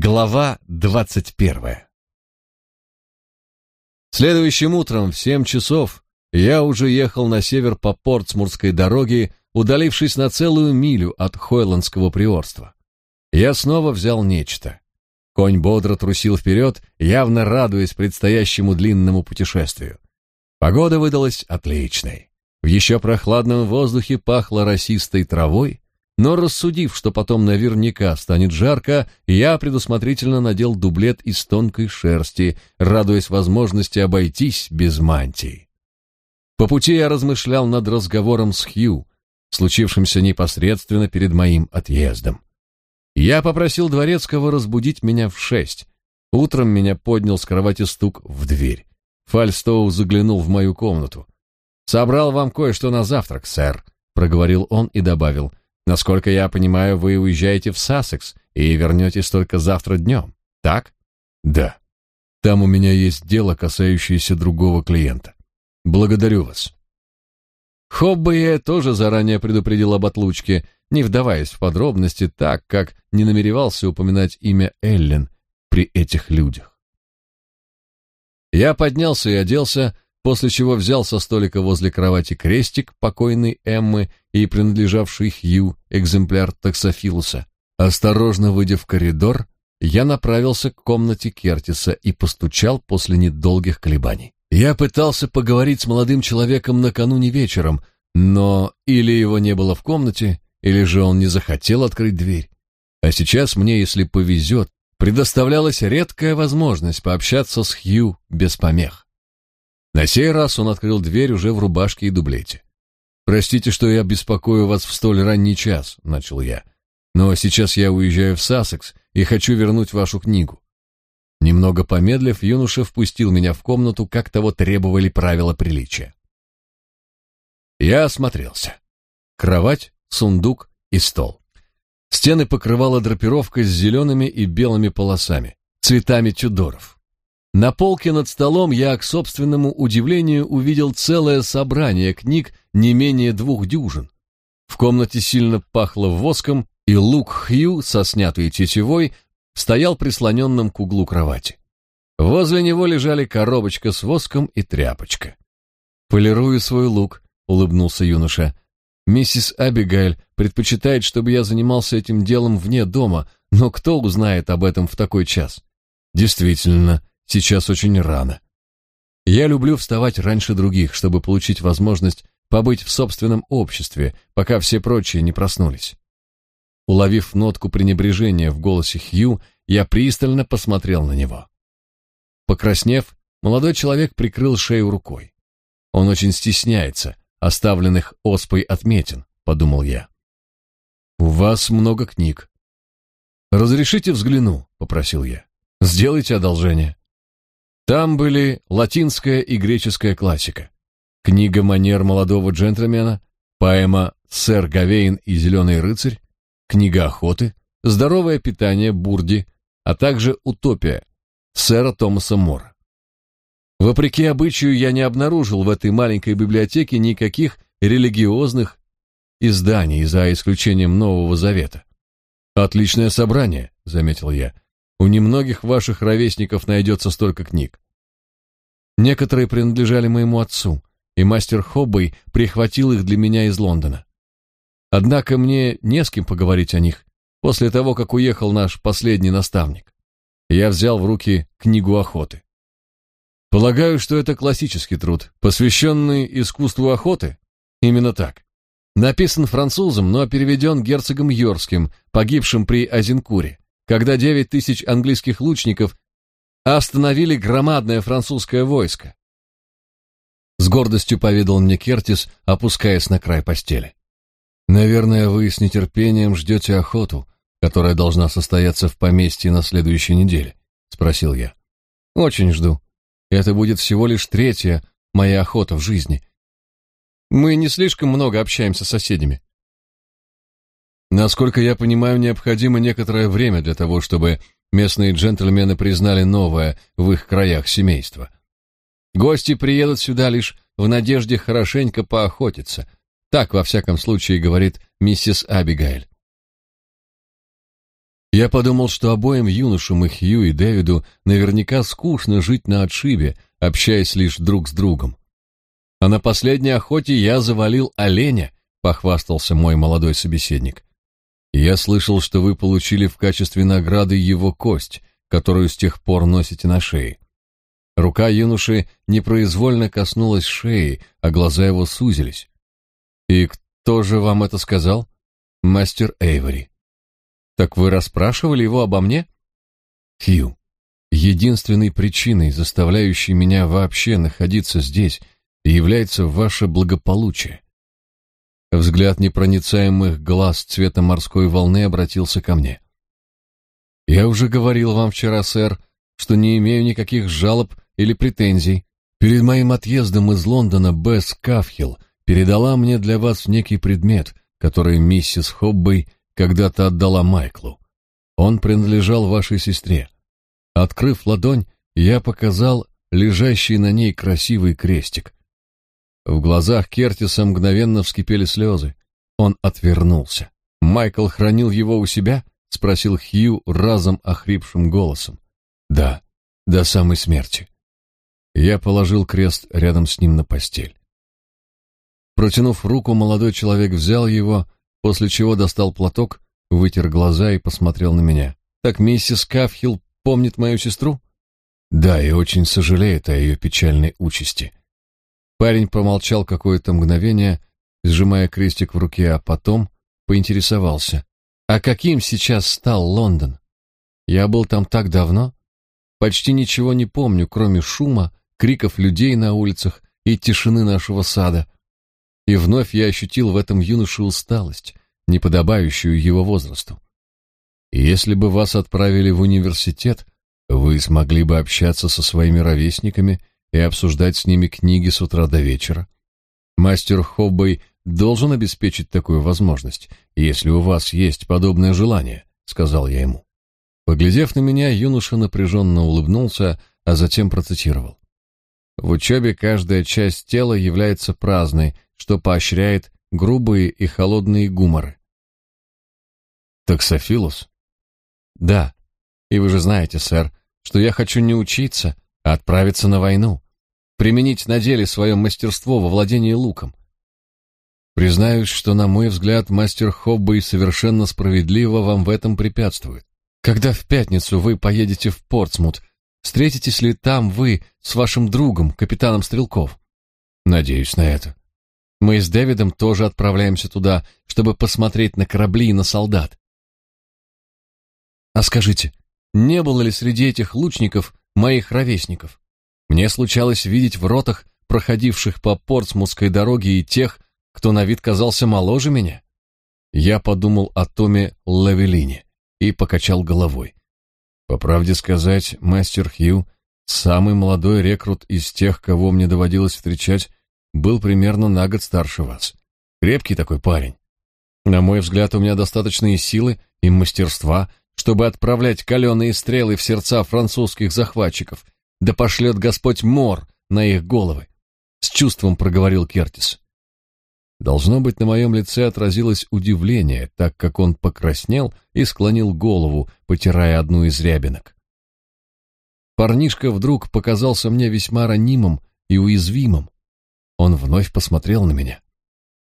Глава двадцать первая Следующим утром в семь часов я уже ехал на север по Портсмурской дороге, удалившись на целую милю от Хойландского приорства. Я снова взял нечто. Конь бодро трусил вперед, явно радуясь предстоящему длинному путешествию. Погода выдалась отличной. В еще прохладном воздухе пахло росистой травой, но рассудив, что потом наверняка станет жарко, я предусмотрительно надел дублет из тонкой шерсти, радуясь возможности обойтись без мантии. По пути я размышлял над разговором с Хью, случившимся непосредственно перед моим отъездом. Я попросил дворецкого разбудить меня в шесть. Утром меня поднял с кровати стук в дверь. Фальстоу заглянул в мою комнату. «Собрал вам кое-что на завтрак, сэр», — проговорил он и добавил. Насколько я понимаю, вы уезжаете в Сассекс и вернетесь только завтра днем, так? Да. Там у меня есть дело, касающееся другого клиента. Благодарю вас. Хобба я тоже заранее предупредил об отлучке, не вдаваясь в подробности, так как не намеревался упоминать имя Эллен при этих людях. Я поднялся и оделся, после чего взял со столика возле кровати крестик покойной Эммы и принадлежавший Хью экземпляр таксофилуса. Осторожно выйдя в коридор, я направился к комнате Кертиса и постучал после недолгих колебаний. Я пытался поговорить с молодым человеком накануне вечером, но или его не было в комнате, или же он не захотел открыть дверь. А сейчас мне, если повезет, предоставлялась редкая возможность пообщаться с Хью без помех. На сей раз он открыл дверь уже в рубашке и дублете. «Простите, что я беспокою вас в столь ранний час», — начал я. «Но сейчас я уезжаю в Сассекс и хочу вернуть вашу книгу». Немного помедлив, юноша впустил меня в комнату, как того требовали правила приличия. Я осмотрелся. Кровать, сундук и стол. Стены покрывала драпировка с зелеными и белыми полосами, цветами Тюдоров. На полке над столом я, к собственному удивлению, увидел целое собрание книг не менее двух дюжин. В комнате сильно пахло воском, и лук Хью со снятой тетивой стоял прислоненным к углу кровати. Возле него лежали коробочка с воском и тряпочка. «Полирую свой лук», — улыбнулся юноша. «Миссис Абигайль предпочитает, чтобы я занимался этим делом вне дома, но кто узнает об этом в такой час?» «Действительно, Сейчас очень рано. Я люблю вставать раньше других, чтобы получить возможность побыть в собственном обществе, пока все прочие не проснулись. Уловив нотку пренебрежения в голосе Хью, я пристально посмотрел на него. Покраснев, молодой человек прикрыл шею рукой. Он очень стесняется оставленных оспой отметин, подумал я. У вас много книг. Разрешите взгляну, попросил я. Сделайте одолжение. Там были латинская и греческая классика, книга манер молодого джентльмена, поэма «Сэр Гавейн и зеленый рыцарь», книга охоты, здоровое питание Бурди, а также «Утопия» сэра Томаса Мора. Вопреки обычаю я не обнаружил в этой маленькой библиотеке никаких религиозных изданий, за исключением Нового Завета. «Отличное собрание», — заметил я. У немногих ваших ровесников найдется столько книг. Некоторые принадлежали моему отцу, и мастер Хоббей прихватил их для меня из Лондона. Однако мне не с кем поговорить о них после того, как уехал наш последний наставник. Я взял в руки книгу охоты. Полагаю, что это классический труд, посвященный искусству охоты. Именно так. Написан французом, но переведен герцогом Йорским, погибшим при Азенкуре когда девять тысяч английских лучников остановили громадное французское войско. С гордостью поведал мне Кертис, опускаясь на край постели. Наверное, вы с нетерпением ждете охоту, которая должна состояться в поместье на следующей неделе, спросил я. Очень жду. Это будет всего лишь третья моя охота в жизни. Мы не слишком много общаемся с соседями. Насколько я понимаю, необходимо некоторое время для того, чтобы местные джентльмены признали новое в их краях семейство. Гости приедут сюда лишь в надежде хорошенько поохотиться. Так, во всяком случае, говорит миссис Абигайль. Я подумал, что обоим юношам, и Хью, и Дэвиду, наверняка скучно жить на отшибе, общаясь лишь друг с другом. А на последней охоте я завалил оленя, похвастался мой молодой собеседник. Я слышал, что вы получили в качестве награды его кость, которую с тех пор носите на шее. Рука юноши непроизвольно коснулась шеи, а глаза его сузились. И кто же вам это сказал? Мастер Эйвори. Так вы расспрашивали его обо мне? Хью, единственной причиной, заставляющей меня вообще находиться здесь, является ваше благополучие. Взгляд непроницаемых глаз цвета морской волны обратился ко мне. Я уже говорил вам вчера, сэр, что не имею никаких жалоб или претензий. Перед моим отъездом из Лондона Бесс Кафхилл передала мне для вас некий предмет, который миссис Хоббей когда-то отдала Майклу. Он принадлежал вашей сестре. Открыв ладонь, я показал лежащий на ней красивый крестик. В глазах Кертиса мгновенно вскипели слезы. Он отвернулся. «Майкл хранил его у себя?» — спросил Хью разом охрипшим голосом. «Да, до самой смерти». Я положил крест рядом с ним на постель. Протянув руку, молодой человек взял его после чего достал платок, вытер глаза и посмотрел на меня. «Так миссис Кафхилл помнит мою сестру?» «Да, и очень сожалеет о ее печальной участи». Парень помолчал какое-то мгновение, сжимая крестик в руке, а потом поинтересовался. «А каким сейчас стал Лондон? Я был там так давно. Почти ничего не помню, кроме шума, криков людей на улицах и тишины нашего сада. И вновь я ощутил в этом юноше усталость, неподобающую его возрасту. Если бы вас отправили в университет, вы смогли бы общаться со своими ровесниками и обсуждать с ними книги с утра до вечера. Мастер Хоббей должен обеспечить такую возможность, если у вас есть подобное желание, сказал я ему. Поглядев на меня, юноша напряженно улыбнулся, а затем процитировал. В учебе каждая часть тела является праздной, что поощряет грубые и холодные гуморы. Таксофилус? Да. И вы же знаете, сэр, что я хочу не учиться, отправиться на войну, применить на деле свое мастерство во владении луком. Признаюсь, что, на мой взгляд, мастер Хоббей совершенно справедливо вам в этом препятствует. Когда в пятницу вы поедете в Портсмут, встретитесь ли там вы с вашим другом, капитаном Стрелков? Надеюсь на это. Мы с Дэвидом тоже отправляемся туда, чтобы посмотреть на корабли и на солдат. А скажите, не было ли среди этих лучников моих ровесников? Мне случалось видеть в ротах, проходивших по Портсмутской дороге, и тех, кто на вид казался моложе меня. Я подумал о Томе Лавелине и покачал головой. По правде сказать, мастер Хью, самый молодой рекрут из тех, кого мне доводилось встречать, был примерно на год старше вас. Крепкий такой парень. На мой взгляд, у меня достаточные силы и мастерства, чтобы отправлять каленые стрелы в сердца французских захватчиков, да пошлет Господь мор на их головы. С чувством проговорил Кертис. Должно быть, на моем лице отразилось удивление, так как он покраснел и склонил голову, потирая одну из рябинок. Парнишка вдруг показался мне весьма ранимым и уязвимым. Он вновь посмотрел на меня.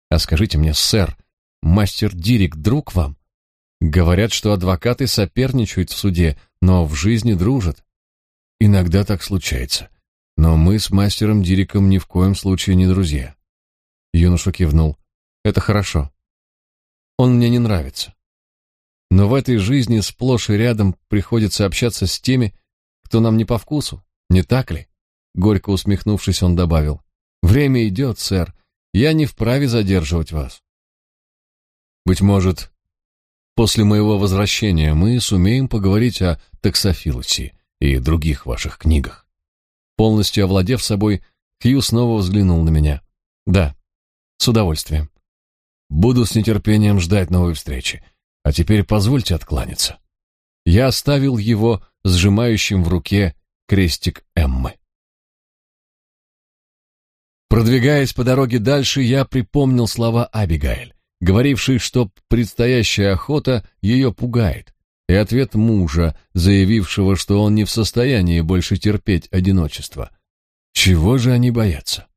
«А скажите мне, сэр, мастер Дирик друг вам? Говорят, что адвокаты соперничают в суде, но в жизни дружат. Иногда так случается. Но мы с мастером Дириком ни в коем случае не друзья». Юноша кивнул. «Это хорошо. Он мне не нравится. Но в этой жизни сплошь и рядом приходится общаться с теми, кто нам не по вкусу, не так ли?» Горько усмехнувшись, он добавил. Время идет, сэр. Я не вправе задерживать вас. Быть может, после моего возвращения мы сумеем поговорить о таксофилусе и других ваших книгах. Полностью овладев собой, Хью снова взглянул на меня. Да, с удовольствием. Буду с нетерпением ждать новой встречи. А теперь позвольте откланяться. Я оставил его сжимающим в руке крестик Эммы. Продвигаясь по дороге дальше, я припомнил слова Абигайль, говорившей, что предстоящая охота ее пугает. и ответ мужа, заявившего, что он не в состоянии больше терпеть одиночество. Чего же они боятся?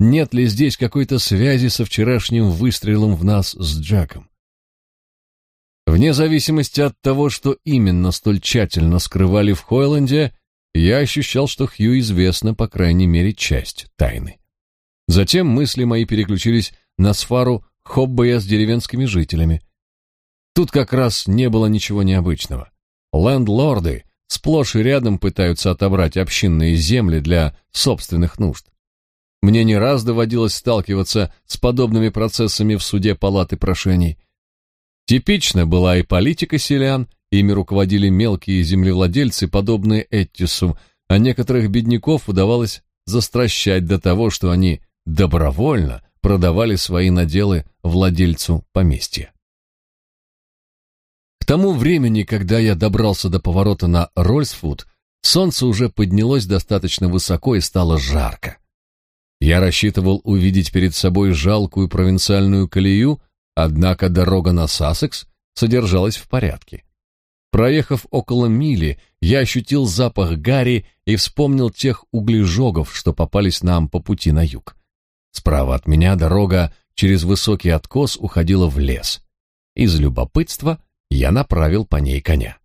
Нет ли здесь какой-то связи со вчерашним выстрелом в нас с Джаком? Вне зависимости от того, что именно столь тщательно скрывали в Хойленде, я ощущал, что Хью известна, по крайней мере, часть тайны. Затем мысли мои переключились на сфару Хоббея с деревенскими жителями. Тут как раз не было ничего необычного. Лендлорды сплошь и рядом пытаются отобрать общинные земли для собственных нужд. Мне не раз доводилось сталкиваться с подобными процессами в суде палаты прошений. Типично была и политика селян, ими руководили мелкие землевладельцы, подобные Эттису, а некоторых бедняков удавалось застращать до того, что они добровольно продавали свои наделы владельцу поместья. К тому времени, когда я добрался до поворота на Рольсфуд, солнце уже поднялось достаточно высоко и стало жарко. Я рассчитывал увидеть перед собой жалкую провинциальную колею, однако дорога на Сассекс содержалась в порядке. Проехав около мили, я ощутил запах гари и вспомнил тех углежогов, что попались нам по пути на юг. Справа от меня дорога через высокий откос уходила в лес. Из любопытства я направил по ней коня.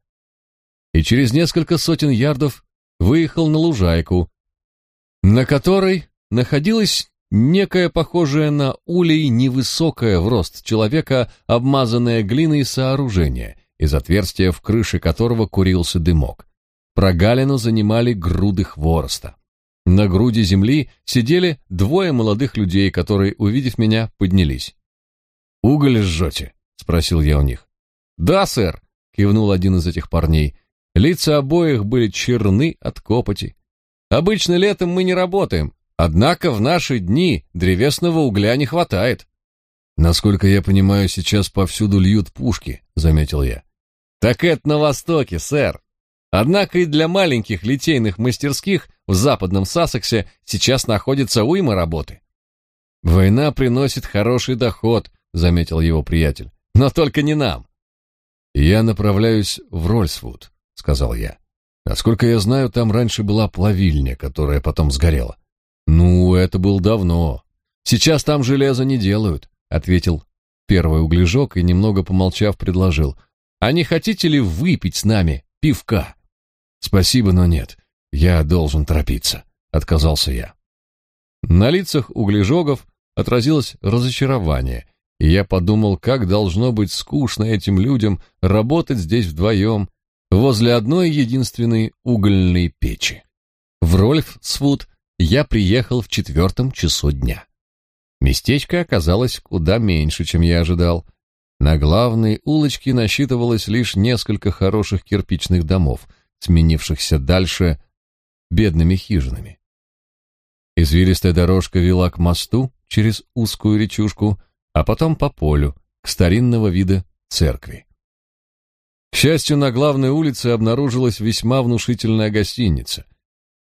И через несколько сотен ярдов выехал на лужайку, на которой находилась некая похожая на улей невысокое в рост человека обмазанное глиной сооружение, из отверстия в крыше которого курился дымок. Прогалину занимали груды хвороста. На груди земли сидели двое молодых людей, которые, увидев меня, поднялись. «Уголь жжете?» — спросил я у них. «Да, сэр», — кивнул один из этих парней. Лица обоих были черны от копоти. «Обычно летом мы не работаем, однако в наши дни древесного угля не хватает». «Насколько я понимаю, сейчас повсюду льют пушки», — заметил я. «Так это на востоке, сэр. Однако и для маленьких литейных мастерских в западном Сассексе сейчас находится уйма работы». «Война приносит хороший доход», — заметил его приятель. «Но только не нам. «Я направляюсь в Рольсвуд», — сказал я. «Насколько я знаю, там раньше была плавильня, которая потом сгорела». «Ну, это было давно. Сейчас там железо не делают», — ответил первый углежок и, немного помолчав, предложил. «А не хотите ли выпить с нами пивка?» «Спасибо, но нет. Я должен торопиться», — отказался я. На лицах углежогов отразилось разочарование, и я подумал, как должно быть скучно этим людям работать здесь вдвоем, возле одной единственной угольной печи. В Рольфсвуд я приехал в четвертом часу дня. Местечко оказалось куда меньше, чем я ожидал. На главной улочке насчитывалось лишь несколько хороших кирпичных домов, сменившихся дальше бедными хижинами. Извилистая дорожка вела к мосту через узкую речушку, а потом по полю, к старинного вида церкви. К счастью, на главной улице обнаружилась весьма внушительная гостиница.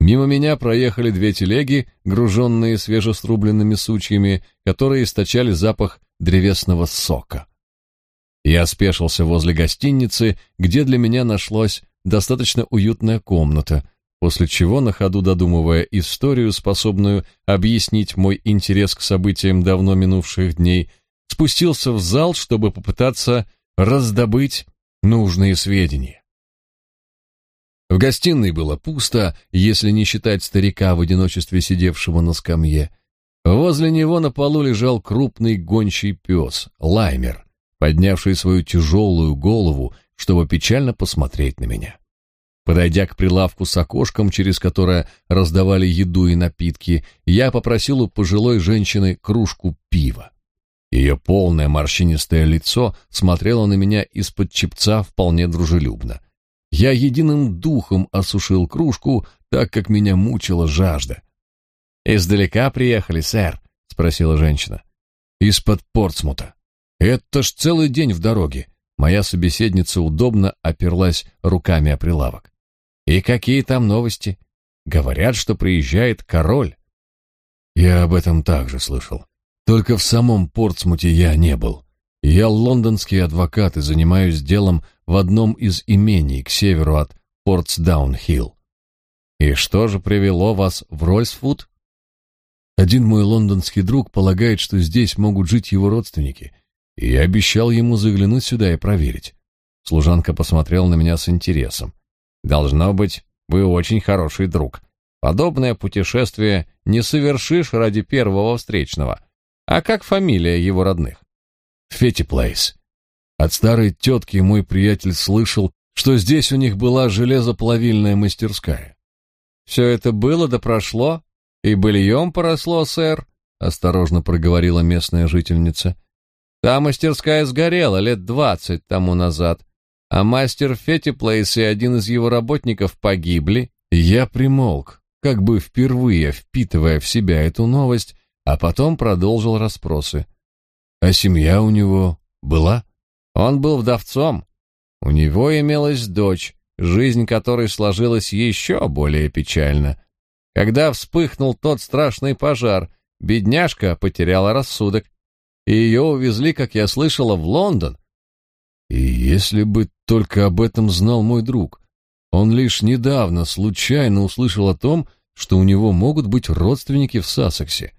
Мимо меня проехали две телеги, груженные свежесрубленными сучьями, которые источали запах древесного сока. Я спешился возле гостиницы, где для меня нашлась достаточно уютная комната, после чего, на ходу додумывая историю, способную объяснить мой интерес к событиям давно минувших дней, спустился в зал, чтобы попытаться раздобыть нужные сведения. В гостиной было пусто, если не считать старика в одиночестве сидевшего на скамье. Возле него на полу лежал крупный гончий пес, Лаймер, поднявший свою тяжелую голову, чтобы печально посмотреть на меня. Подойдя к прилавку с окошком, через которое раздавали еду и напитки, я попросил у пожилой женщины кружку пива. Ее полное морщинистое лицо смотрело на меня из-под чепца вполне дружелюбно. Я единым духом осушил кружку, так как меня мучила жажда. «Издалека приехали, сэр?» — спросила женщина. «Из-под Портсмута. Это ж целый день в дороге». Моя собеседница удобно оперлась руками о прилавок. И какие там новости? Говорят, что приезжает король. Я об этом также слышал. Только в самом Портсмуте я не был. Я лондонский адвокат и занимаюсь делом в одном из имений к северу от Портсдаун-Хилл. И что же привело вас в Рольсфуд? Один мой лондонский друг полагает, что здесь могут жить его родственники, и я обещал ему заглянуть сюда и проверить. Служанка посмотрела на меня с интересом. Должно быть, вы очень хороший друг. Подобное путешествие не совершишь ради первого встречного. А как фамилия его родных? Фетти Плейс. От старой тетки мой приятель слышал, что здесь у них была железоплавильная мастерская. Все это было да прошло, и быльем поросло, сэр, осторожно проговорила местная жительница. Та мастерская сгорела лет двадцать тому назад, а мастер Фетти Плейс и один из его работников погибли. Я примолк, как бы впервые впитывая в себя эту новость, а потом продолжил расспросы. А семья у него была? Он был вдовцом. У него имелась дочь, жизнь которой сложилась еще более печально. Когда вспыхнул тот страшный пожар, бедняжка потеряла рассудок, и ее увезли, как я слышала, в Лондон. И если бы только об этом знал мой друг. Он лишь недавно случайно услышал о том, что у него могут быть родственники в Сассексе.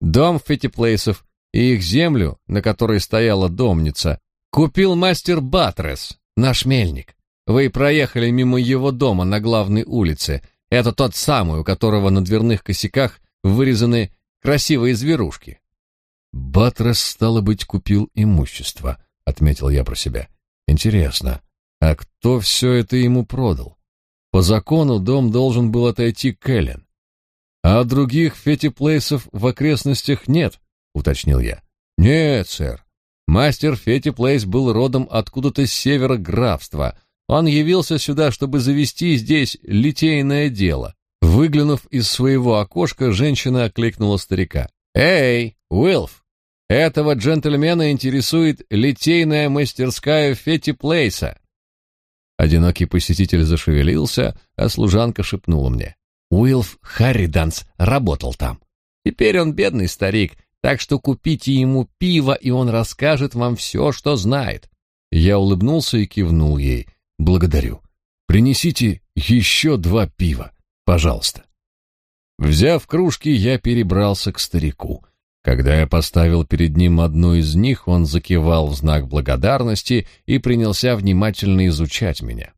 Дом Феттиплейсов и их землю, на которой стояла домница, купил мастер Батрес, наш мельник. Вы проехали мимо его дома на главной улице, это тот самый, у которого на дверных косяках вырезаны красивые зверушки. Батрес, стало быть, купил имущество, отметил я про себя. Интересно, а кто все это ему продал? По закону дом должен был отойти к. А других фетиплейсов в окрестностях нет, уточнил я. Нет, сэр. Мастер Фетиплейс был родом откуда-то с севера графства, он явился сюда, чтобы завести здесь литейное дело. Выглянув из своего окошка, женщина окликнула старика. «Эй, Уилф, этого джентльмена интересует литейная мастерская Фетти Плейса». Одинокий посетитель зашевелился, а служанка шепнула мне. Уилф Харриданс работал там. Теперь он бедный старик, так что купите ему пиво, и он расскажет вам все, что знает. Я улыбнулся и кивнул ей. Благодарю. Принесите еще два пива, пожалуйста. Взяв кружки, я перебрался к старику. Когда я поставил перед ним одну из них, он закивал в знак благодарности и принялся внимательно изучать меня.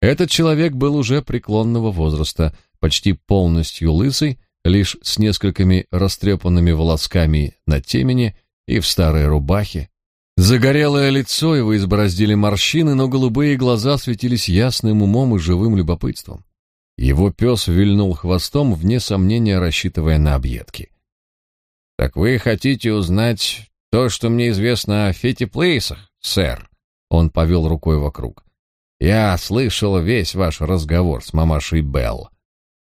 Этот человек был уже преклонного возраста, почти полностью лысый, лишь с несколькими растрепанными волосками на темени и в старой рубахе, Загорелое лицо его избороздили морщины, но голубые глаза светились ясным умом и живым любопытством. Его пес вильнул хвостом, вне сомнения рассчитывая на объедки. «Так вы хотите узнать то, что мне известно о Фете Плейсах, сэр?» Он повел рукой вокруг. «Я слышал весь ваш разговор с мамашей Белл.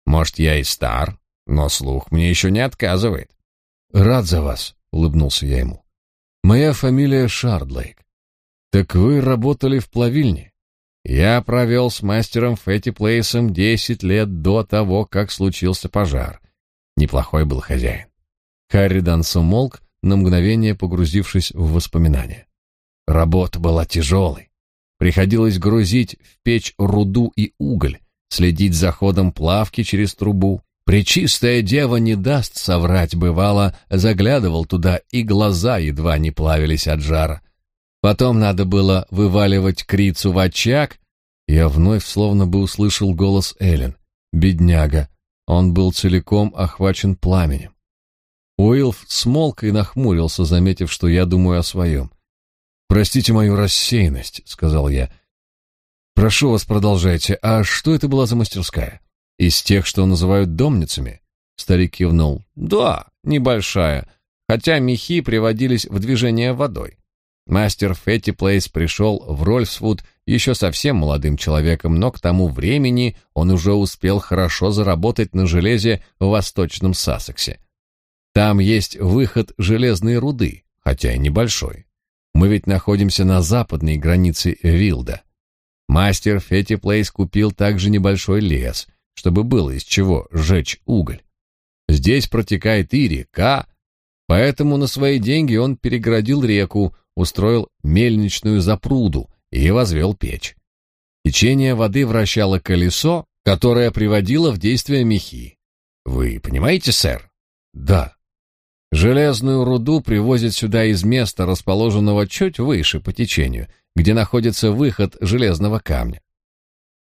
Может, я и стар, но слух мне еще не отказывает». «Рад за вас», — улыбнулся я ему. Моя фамилия Шардлейк. Так вы работали в плавильне? Я провел с мастером Фетти Плейсом десять лет до того, как случился пожар. Неплохой был хозяин. Харридан умолк, на мгновение погрузившись в воспоминания. Работа была тяжелой. Приходилось грузить в печь руду и уголь, следить за ходом плавки через трубу, Пречистая дева не даст соврать, бывало, заглядывал туда, и глаза едва не плавились от жара. Потом надо было вываливать крицу в очаг. Я вновь словно бы услышал голос Эллен. Бедняга, он был целиком охвачен пламенем. Уилф смолк и нахмурился, заметив, что я думаю о своем. «Простите мою рассеянность», — сказал я. «Прошу вас, продолжайте. А что это была за мастерская?» Из тех, что называют домницами? Старик кивнул. Да, небольшая, хотя мехи приводились в движение водой. Мастер Фетти Плейс пришел в Рольфсвуд еще совсем молодым человеком, но к тому времени он уже успел хорошо заработать на железе в восточном Сассексе. Там есть выход железной руды, хотя и небольшой. Мы ведь находимся на западной границе Вилда. Мастер Фетти Плейс купил также небольшой лес, чтобы было из чего сжечь уголь. Здесь протекает и река, поэтому на свои деньги он перегородил реку, устроил мельничную запруду и возвел печь. Течение воды вращало колесо, которое приводило в действие мехи. Вы понимаете, сэр? Да. Железную руду привозят сюда из места, расположенного чуть выше по течению, где находится выход железного камня.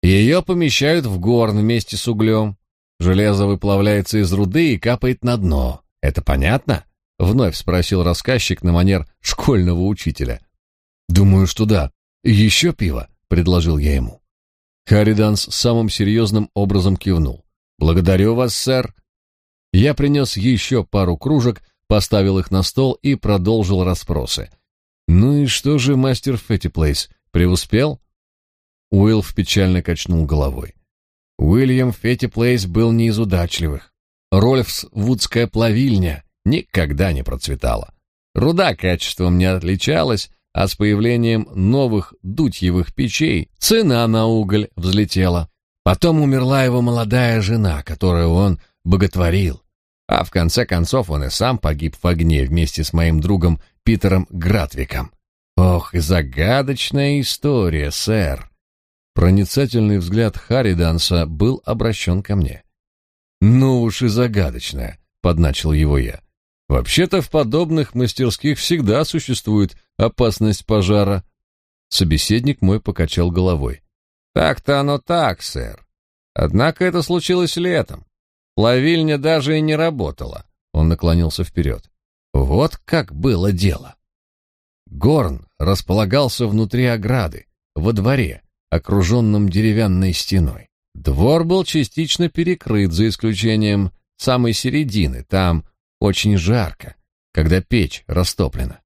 Ее помещают в горн вместе с углем. Железо выплавляется из руды и капает на дно. Это понятно? Вновь спросил рассказчик на манер школьного учителя. Думаю, что да. Еще пиво, предложил я ему. Хариданс самым серьезным образом кивнул. Благодарю вас, сэр. Я принес еще пару кружек, поставил их на стол и продолжил расспросы. Ну и что же мастер Феттиплейс, преуспел? Уилф печально качнул головой. Уильям Феттиплейс был не из удачливых. Рольфс-Вудская плавильня никогда не процветала. Руда качеством не отличалась, а с появлением новых дутьевых печей цена на уголь взлетела. Потом умерла его молодая жена, которую он боготворил. А в конце концов он и сам погиб в огне вместе с моим другом Питером Гратвиком. Ох, загадочная история, сэр. Проницательный взгляд Харриданса был обращен ко мне. Ну уж и загадочная, подначил его я. Вообще-то в подобных мастерских всегда существует опасность пожара. Собеседник мой покачал головой. Так-то оно так, сэр. Однако это случилось летом. Плавильня даже и не работала. Он наклонился вперед. Вот как было дело. Горн располагался внутри ограды, во дворе, окруженном деревянной стеной. Двор был частично перекрыт, за исключением самой середины, там очень жарко, когда печь растоплена.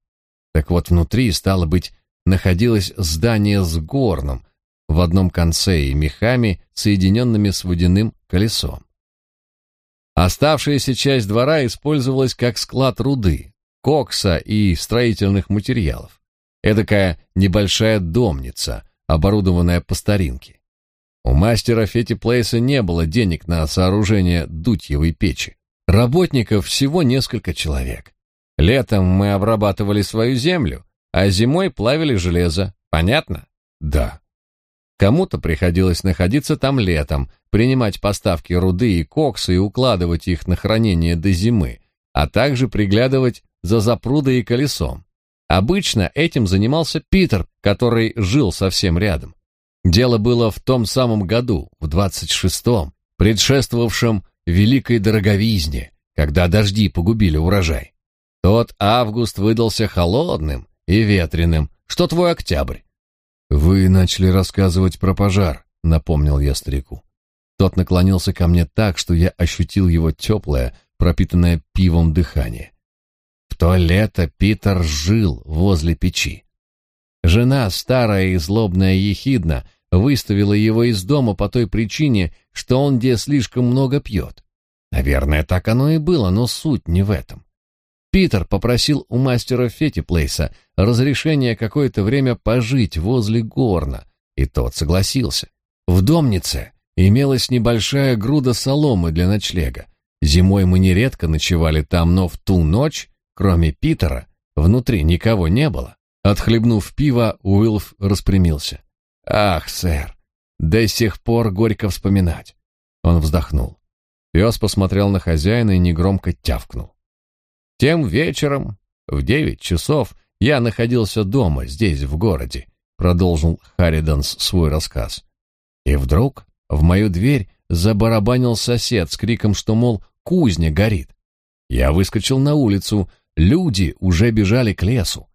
Так вот, внутри, стало быть, находилось здание с горном в одном конце и мехами, соединенными с водяным колесом. Оставшаяся часть двора использовалась как склад руды, кокса и строительных материалов. Эдакая небольшая домница, оборудованная по старинке. У мастера Фетти Плейса не было денег на сооружение дутьевой печи. Работников всего несколько человек. Летом мы обрабатывали свою землю, а зимой плавили железо. Понятно? Да. Кому-то приходилось находиться там летом, принимать поставки руды и кокса и укладывать их на хранение до зимы, а также приглядывать за запрудой и колесом. Обычно этим занимался Питер, который жил совсем рядом. Дело было в том самом году, в двадцать шестом, предшествовавшем великой дороговизне, когда дожди погубили урожай. Тот август выдался холодным и ветреным, что твой октябрь. Вы начали рассказывать про пожар, напомнил я старику. Тот наклонился ко мне так, что я ощутил его теплое, пропитанное пивом дыхание. В то лето Питер жил возле печи. Жена, старая и злобная ехидна, выставила его из дома по той причине, что он где слишком много пьет. Наверное, так оно и было, но суть не в этом. Питер попросил у мастера Феттиплейса разрешения какое-то время пожить возле горна, и тот согласился. В домнице имелась небольшая груда соломы для ночлега. Зимой мы нередко ночевали там, но в ту ночь, кроме Питера, внутри никого не было. Отхлебнув пиво, Уилф распрямился. Ах, сэр, до сих пор горько вспоминать. Он вздохнул. Пес посмотрел на хозяина и негромко тявкнул. Тем вечером, в девять часов, я находился дома, здесь, в городе, продолжил Харриданс свой рассказ. И вдруг в мою дверь забарабанил сосед с криком, что, мол, кузня горит. Я выскочил на улицу, люди уже бежали к лесу.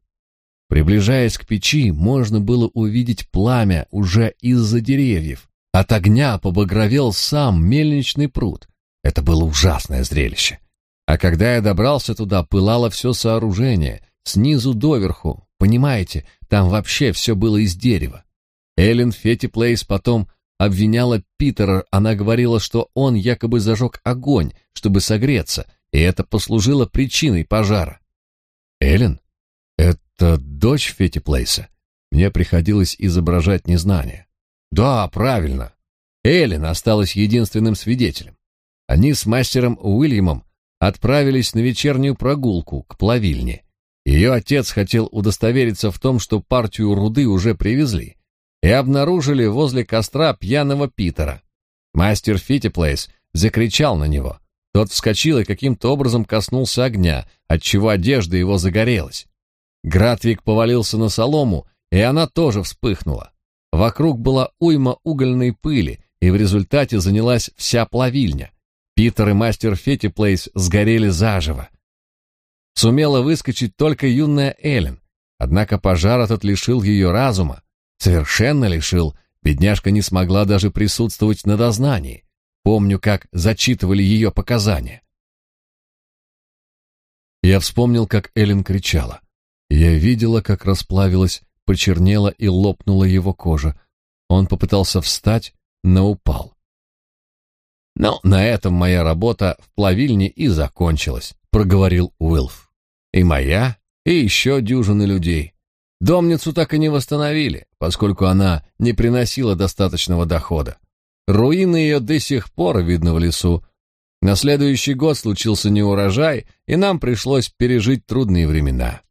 Приближаясь к печи, можно было увидеть пламя уже из-за деревьев. От огня побагровел сам мельничный пруд. Это было ужасное зрелище. А когда я добрался туда, пылало все сооружение, снизу доверху. Понимаете, там вообще все было из дерева. Эллен Фетти Плейс потом обвиняла Питера, она говорила, что он якобы зажег огонь, чтобы согреться, и это послужило причиной пожара. Эллен? Это дочь Фетти Плейса. Мне приходилось изображать незнание. Да, правильно. Эллен осталась единственным свидетелем. Они с мастером Уильямом отправились на вечернюю прогулку к плавильне. Ее отец хотел удостовериться в том, что партию руды уже привезли, и обнаружили возле костра пьяного Питера. Мастер Фитиплейс закричал на него. Тот вскочил и каким-то образом коснулся огня, отчего одежда его загорелась. Гратвик повалился на солому, и она тоже вспыхнула. Вокруг была уйма угольной пыли, и в результате занялась вся плавильня. Питер и мастер Фетиплейс сгорели заживо. Сумела выскочить только юная Эллен, однако пожар этот лишил ее разума, совершенно лишил, бедняжка не смогла даже присутствовать на дознании. Помню, как зачитывали ее показания. Я вспомнил, как Эллен кричала. Я видела, как расплавилась, почернела и лопнула его кожа. Он попытался встать, но упал. «Ну, на этом моя работа в плавильне и закончилась», — проговорил Уилф. «И моя, и еще дюжины людей. Домницу так и не восстановили, поскольку она не приносила достаточного дохода. Руины ее до сих пор видно в лесу. На следующий год случился неурожай, и нам пришлось пережить трудные времена».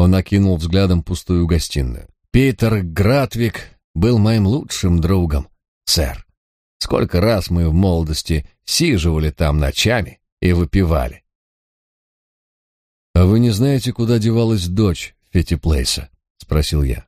Он окинул взглядом пустую гостиную. «Питер Гратвик был моим лучшим другом, сэр. Сколько раз мы в молодости сиживали там ночами и выпивали. «А вы не знаете, куда девалась дочь Фетти Плейса?» — спросил я.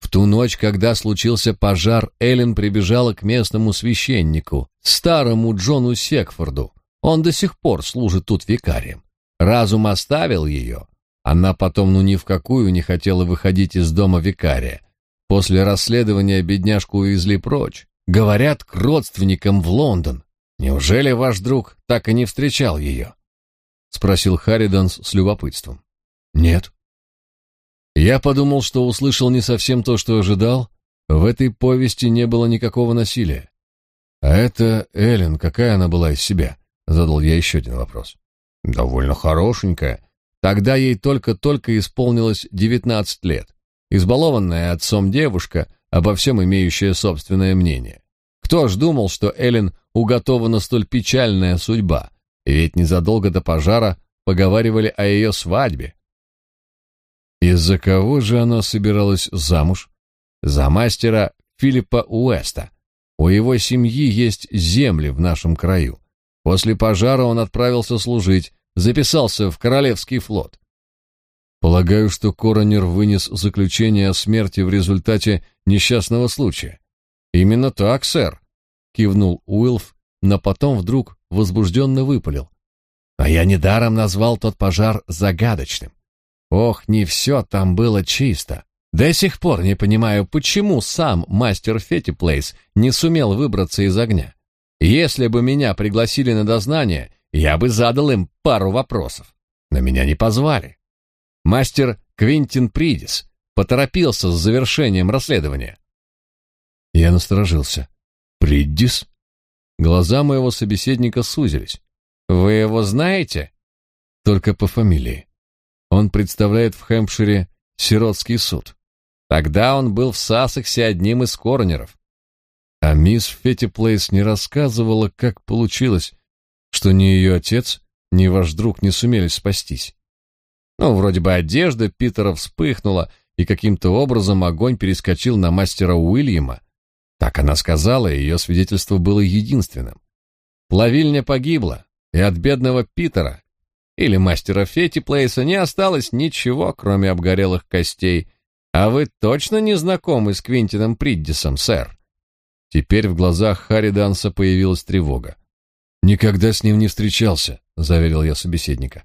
В ту ночь, когда случился пожар, Эллен прибежала к местному священнику, старому Джону Секфорду. Он до сих пор служит тут викарием. Разум оставил ее. Она потом ну ни в какую не хотела выходить из дома викария. После расследования бедняжку увезли прочь. Говорят, к родственникам в Лондон. Неужели ваш друг так и не встречал ее?» Спросил Харриданс с любопытством. «Нет». Я подумал, что услышал не совсем то, что ожидал. В этой повести не было никакого насилия. «А это Эллен, какая она была из себя?» Задал я еще один вопрос. «Довольно хорошенькая. Тогда ей только-только исполнилось девятнадцать лет. Избалованная отцом девушка, обо всем имеющая собственное мнение. Кто ж думал, что Эллен уготована столь печальная судьба? Ведь незадолго до пожара поговаривали о ее свадьбе. Из-за кого же она собиралась замуж? За мастера Филиппа Уэста. У его семьи есть земли в нашем краю. После пожара он отправился служить, записался в Королевский флот. Полагаю, что коронер вынес заключение о смерти в результате несчастного случая. Именно так, сэр, кивнул Уилф, но потом вдруг возбужденно выпалил. А я недаром назвал тот пожар загадочным. Ох, не все там было чисто. До сих пор не понимаю, почему сам мастер Феттиплейс не сумел выбраться из огня. Если бы меня пригласили на дознание, я бы задал им пару вопросов. Но меня не позвали. Мастер Квинтин Придис поторопился с завершением расследования. Я насторожился. Придис? Глаза моего собеседника сузились. Вы его знаете? Только по фамилии. Он представляет в Хэмпшире сиротский суд. Тогда он был в Сассексе одним из коронеров. А мисс Феттиплейс не рассказывала, как получилось, что ни ее отец, ни ваш друг не сумели спастись. Ну, вроде бы одежда Питера вспыхнула, и каким-то образом огонь перескочил на мастера Уильяма. Так она сказала, и ее свидетельство было единственным. Плавильня погибла, и от бедного Питера или мастера Фетти Плейса не осталось ничего, кроме обгорелых костей. А вы точно не знакомы с Квинтином Приддисом, сэр? Теперь в глазах Харри Данса появилась тревога. «Никогда с ним не встречался», — заверил я собеседника.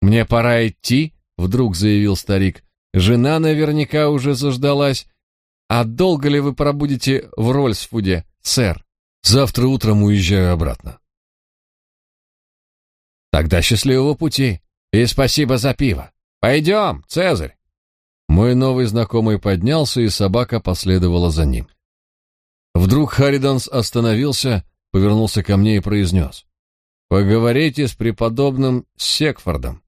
«Мне пора идти», — вдруг заявил старик. «Жена наверняка уже заждалась. А долго ли вы пробудете в Рольсфуде, сэр?» «Завтра утром уезжаю обратно». «Тогда счастливого пути и спасибо за пиво. Пойдем, Цезарь!» Мой новый знакомый поднялся, и собака последовала за ним. Вдруг Харриданс остановился, повернулся ко мне и произнес. «Поговорите с преподобным Секфордом.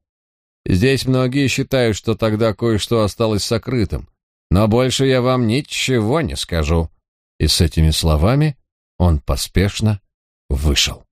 Здесь многие считают, что тогда кое-что осталось сокрытым, но больше я вам ничего не скажу. И с этими словами он поспешно вышел.